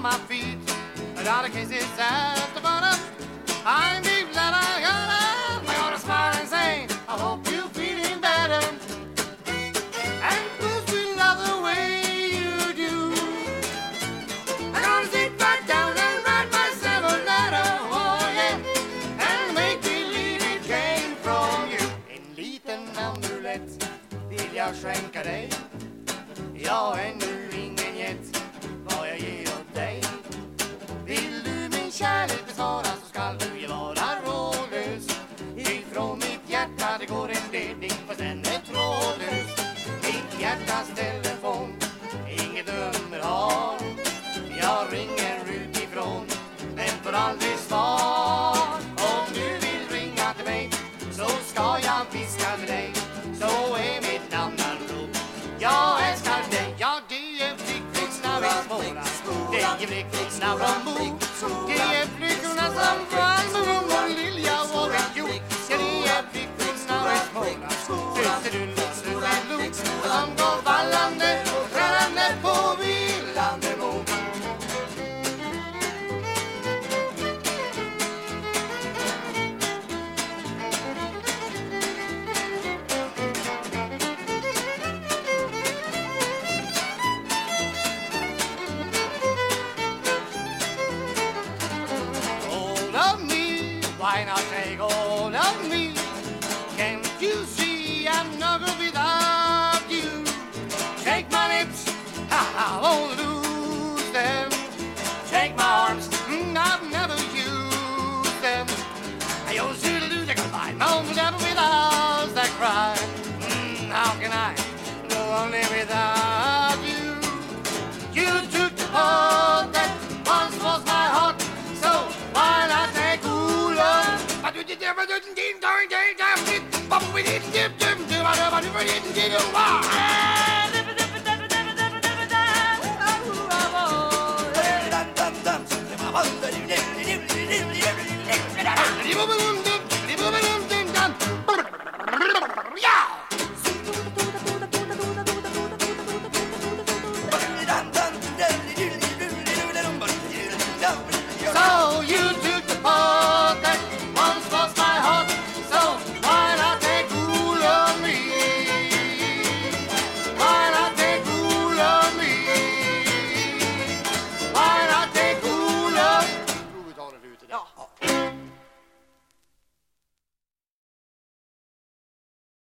on my feet. But all the cases at the bottom, I'm deep that I got I gotta smile and say, I hope you're feeling better. And cause we love the way you do. I'm gonna sit back down and write myself a letter, oh yeah. And make believe it came from you. En liten amulett vill jag skänka dig. Eh? Jag har ännu ingen gett kärlek besvara så skall du ju vara rådlös. Ifrån mitt hjärta det går en ledning fast den är trådlös. Mitt hjärtas telefon, inget nummer har. Jag ringer utifrån, men får aldrig svar. Om du vill ringa till mig så ska jag viska med dig. Så är mitt namn Arlo Jag älskar dig, ja det är flickflickorna vid Småland. Det är flickflickorna Geriye büyük nazım var mı? I won't lose them. Take my arms, mm, I've never used them. I used to lose a goodbye, no, never without that cry. Mm, how can I go on live without you? You took the part that once was my heart, so why not take cooler? I do the never do the ding dong ding dong ding, but we didn't dip dip dip, I never never didn't Why not